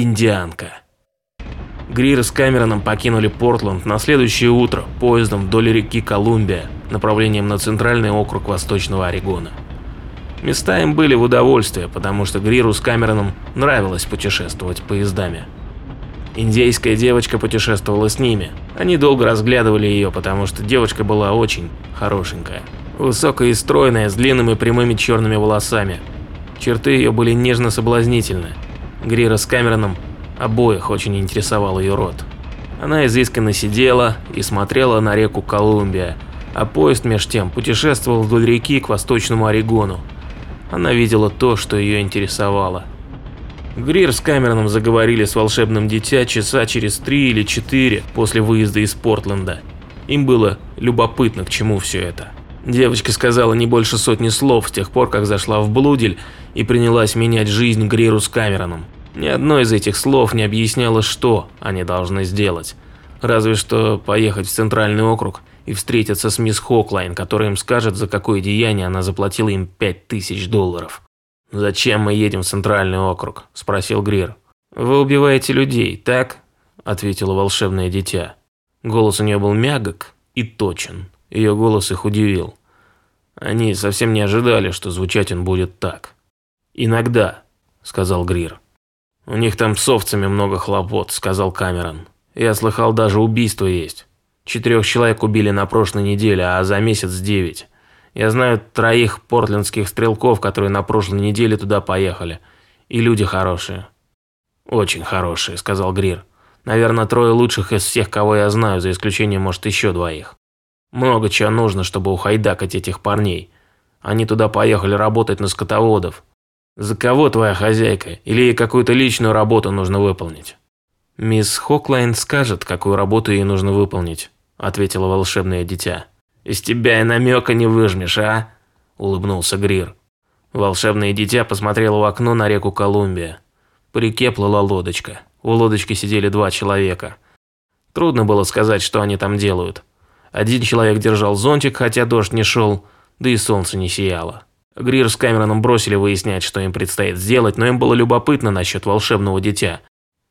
Индианка. Грир с Камероном покинули Портленд на следующее утро поездом вдоль реки Колумбия, направлением на центральный округ Восточного Орегона. Места им были в удовольствие, потому что Гриру с Камероном нравилось путешествовать поездами. Индейская девочка путешествовала с ними. Они долго разглядывали ее, потому что девочка была очень хорошенькая. Высокая и стройная, с длинными прямыми черными волосами. Черты ее были нежно-соблазнительны. Грира с Камероном обоих очень интересовал ее рот. Она изысканно сидела и смотрела на реку Колумбия, а поезд меж тем путешествовал вдоль реки к восточному Орегону. Она видела то, что ее интересовало. Грир с Камероном заговорили с волшебным дитя часа через три или четыре после выезда из Портленда. Им было любопытно, к чему все это. Девочка сказала не больше сотни слов с тех пор, как зашла в Блудель и принялась менять жизнь Гриру с Камероном. Ни одно из этих слов не объясняло, что они должны сделать. Разве что поехать в Центральный округ и встретиться с мисс Хоклайн, которая им скажет, за какое деяние она заплатила им пять тысяч долларов. «Зачем мы едем в Центральный округ?» – спросил Грир. «Вы убиваете людей, так?» – ответило волшебное дитя. Голос у нее был мягок и точен. Ее голос их удивил. Они совсем не ожидали, что звучать он будет так. «Иногда», – сказал Грир. «У них там с овцами много хлопот», – сказал Камерон. «Я слыхал, даже убийство есть. Четырех человек убили на прошлой неделе, а за месяц девять. Я знаю троих портлендских стрелков, которые на прошлой неделе туда поехали. И люди хорошие». «Очень хорошие», – сказал Грир. «Наверное, трое лучших из всех, кого я знаю, за исключением, может, еще двоих». Много чего нужно, чтобы ухайдакать этих парней. Они туда поехали работать на скотоводов. За кого твоя хозяйка? Или ей какую-то личную работу нужно выполнить? Мисс Хоклайн скажет, какую работу ей нужно выполнить, ответила волшебное дитя. Из тебя и намека не выжмешь, а? Улыбнулся Грир. Волшебное дитя посмотрело в окно на реку Колумбия. По реке плыла лодочка. У лодочки сидели два человека. Трудно было сказать, что они там делают. Один человек держал зонтик, хотя дождь не шел, да и солнце не сияло. Грир с Камероном бросили выяснять, что им предстоит сделать, но им было любопытно насчет волшебного дитя.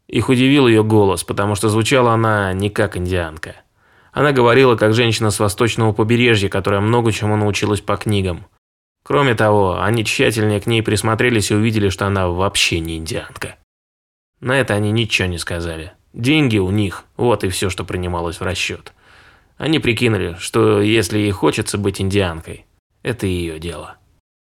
Их удивил ее голос, потому что звучала она не как индианка. Она говорила как женщина с восточного побережья, которая много чему научилась по книгам. Кроме того, они тщательнее к ней присмотрелись и увидели, что она вообще не индианка. На это они ничего не сказали. Деньги у них, вот и все, что принималось в расчет. Они прикинули, что если ей хочется быть индианкой, это ее дело.